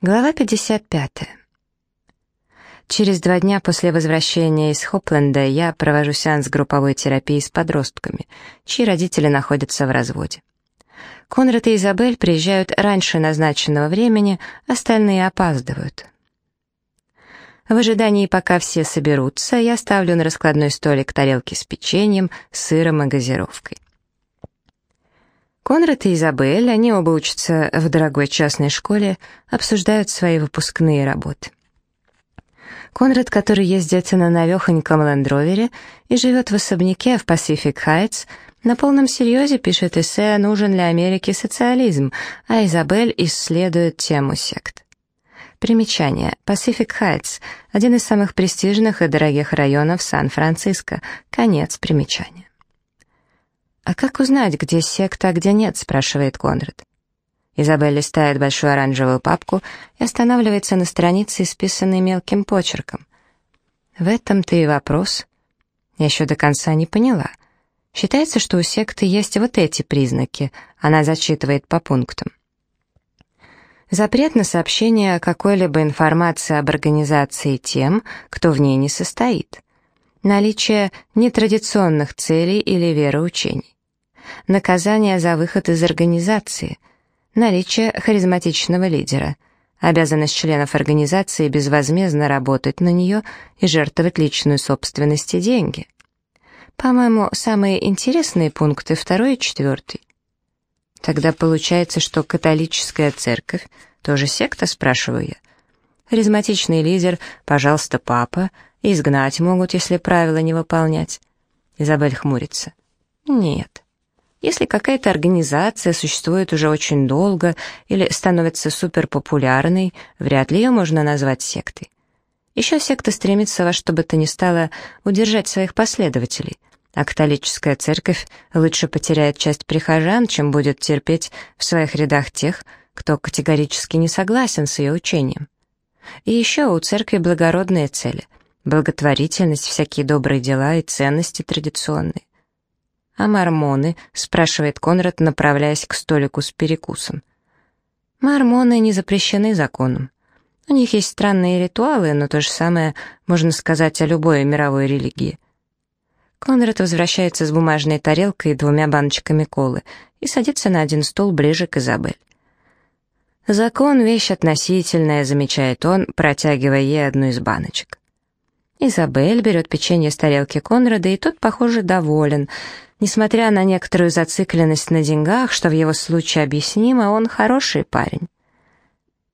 Глава 55. Через два дня после возвращения из Хопленда я провожу сеанс групповой терапии с подростками, чьи родители находятся в разводе. Конрад и Изабель приезжают раньше назначенного времени, остальные опаздывают. В ожидании, пока все соберутся, я ставлю на раскладной столик тарелки с печеньем, сыром и газировкой. Конрад и Изабель, они оба учатся в дорогой частной школе, обсуждают свои выпускные работы. Конрад, который ездит на навехоньком лендровере и живет в особняке в Пасифик Хайтс, на полном серьезе пишет эссе «Нужен ли Америке социализм?», а Изабель исследует тему сект. Примечание. Пасифик Хайтс – один из самых престижных и дорогих районов Сан-Франциско. Конец примечания. «А как узнать, где секта, а где нет?» — спрашивает Конрад. Изабель листает большую оранжевую папку и останавливается на странице, исписанной мелким почерком. В этом-то и вопрос. Я еще до конца не поняла. Считается, что у секты есть вот эти признаки. Она зачитывает по пунктам. Запрет на сообщение какой-либо информации об организации тем, кто в ней не состоит. Наличие нетрадиционных целей или вероучений наказание за выход из организации, наличие харизматичного лидера, обязанность членов организации безвозмездно работать на нее и жертвовать личную собственность и деньги. По-моему, самые интересные пункты второй и четвертый. Тогда получается, что католическая церковь тоже секта, спрашиваю я. Харизматичный лидер, пожалуйста, папа, изгнать могут, если правила не выполнять. Изабель хмурится. Нет. Если какая-то организация существует уже очень долго или становится суперпопулярной, вряд ли ее можно назвать сектой. Еще секта стремится во что бы то ни стало удержать своих последователей, а католическая церковь лучше потеряет часть прихожан, чем будет терпеть в своих рядах тех, кто категорически не согласен с ее учением. И еще у церкви благородные цели — благотворительность, всякие добрые дела и ценности традиционные. «А мормоны?» — спрашивает Конрад, направляясь к столику с перекусом. «Мормоны не запрещены законом. У них есть странные ритуалы, но то же самое можно сказать о любой мировой религии». Конрад возвращается с бумажной тарелкой и двумя баночками колы и садится на один стул ближе к Изабель. «Закон — вещь относительная», — замечает он, протягивая ей одну из баночек. Изабель берет печенье с тарелки Конрада, и тот, похоже, доволен. Несмотря на некоторую зацикленность на деньгах, что в его случае объяснимо, он хороший парень.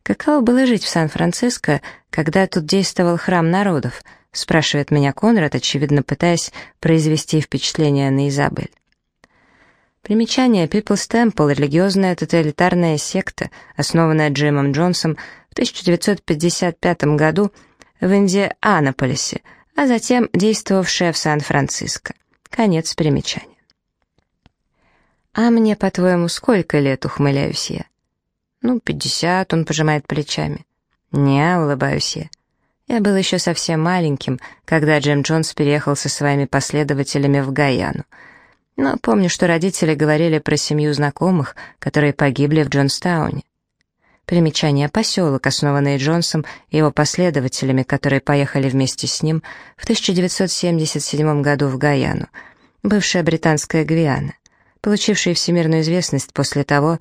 «Каково было жить в Сан-Франциско, когда тут действовал храм народов?» — спрашивает меня Конрад, очевидно пытаясь произвести впечатление на Изабель. Примечание People's Temple — религиозная тоталитарная секта, основанная Джимом Джонсом в 1955 году в Индианаполисе, а затем действовавшая в Сан-Франциско. Конец примечания. «А мне, по-твоему, сколько лет?» — ухмыляюсь я. «Ну, пятьдесят», — он пожимает плечами. «Не», — улыбаюсь я. Я был еще совсем маленьким, когда Джим Джонс переехал со своими последователями в Гаяну. Но помню, что родители говорили про семью знакомых, которые погибли в Джонстауне. Примечание «Поселок», основанный Джонсом и его последователями, которые поехали вместе с ним в 1977 году в Гаяну, бывшая британская Гвиана получивший всемирную известность после того,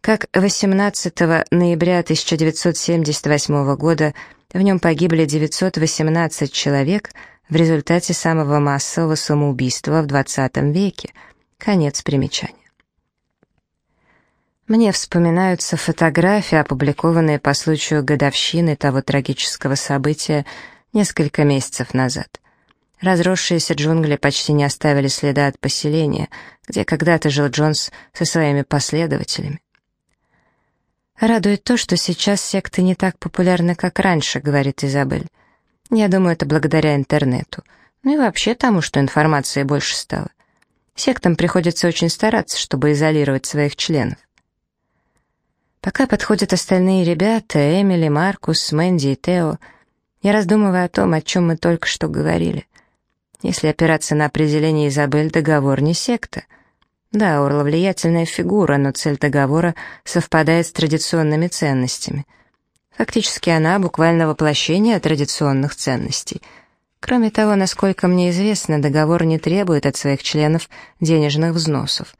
как 18 ноября 1978 года в нем погибли 918 человек в результате самого массового самоубийства в 20 веке. Конец примечания. Мне вспоминаются фотографии, опубликованные по случаю годовщины того трагического события несколько месяцев назад. Разросшиеся джунгли почти не оставили следа от поселения, где когда-то жил Джонс со своими последователями. «Радует то, что сейчас секты не так популярны, как раньше», — говорит Изабель. «Я думаю, это благодаря интернету. Ну и вообще тому, что информации больше стало. Сектам приходится очень стараться, чтобы изолировать своих членов. Пока подходят остальные ребята, Эмили, Маркус, Мэнди и Тео, я раздумываю о том, о чем мы только что говорили. Если опираться на определение Изабель, договор не секта. Да, Орла влиятельная фигура, но цель договора совпадает с традиционными ценностями. Фактически она буквально воплощение традиционных ценностей. Кроме того, насколько мне известно, договор не требует от своих членов денежных взносов.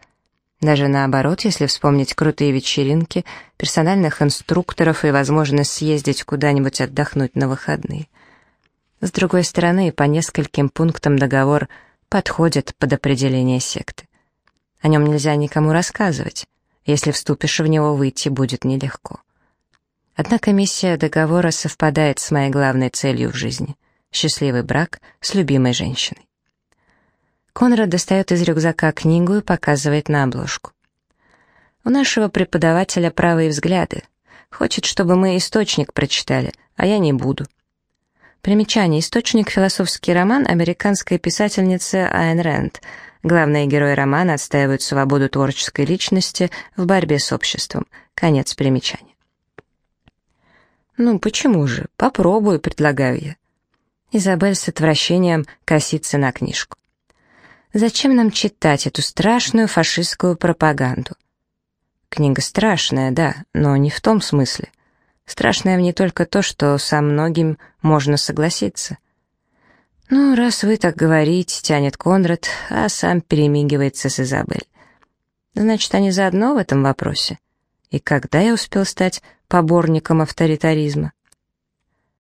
Даже наоборот, если вспомнить крутые вечеринки, персональных инструкторов и возможность съездить куда-нибудь отдохнуть на выходные. С другой стороны, по нескольким пунктам договор подходит под определение секты. О нем нельзя никому рассказывать. Если вступишь в него, выйти будет нелегко. Однако миссия договора совпадает с моей главной целью в жизни — счастливый брак с любимой женщиной. Конрад достает из рюкзака книгу и показывает на обложку. У нашего преподавателя правые взгляды. Хочет, чтобы мы источник прочитали, а я не буду. Примечание. Источник — философский роман американской писательницы Айн Рэнд. Главные герои романа отстаивают свободу творческой личности в борьбе с обществом. Конец примечания. «Ну, почему же? Попробую», — предлагаю я. Изабель с отвращением косится на книжку. Зачем нам читать эту страшную фашистскую пропаганду? Книга страшная, да, но не в том смысле. Страшное в ней только то, что со многим можно согласиться. «Ну, раз вы так говорите», — тянет Конрад, а сам перемигивается с Изабель. «Значит, они заодно в этом вопросе? И когда я успел стать поборником авторитаризма?»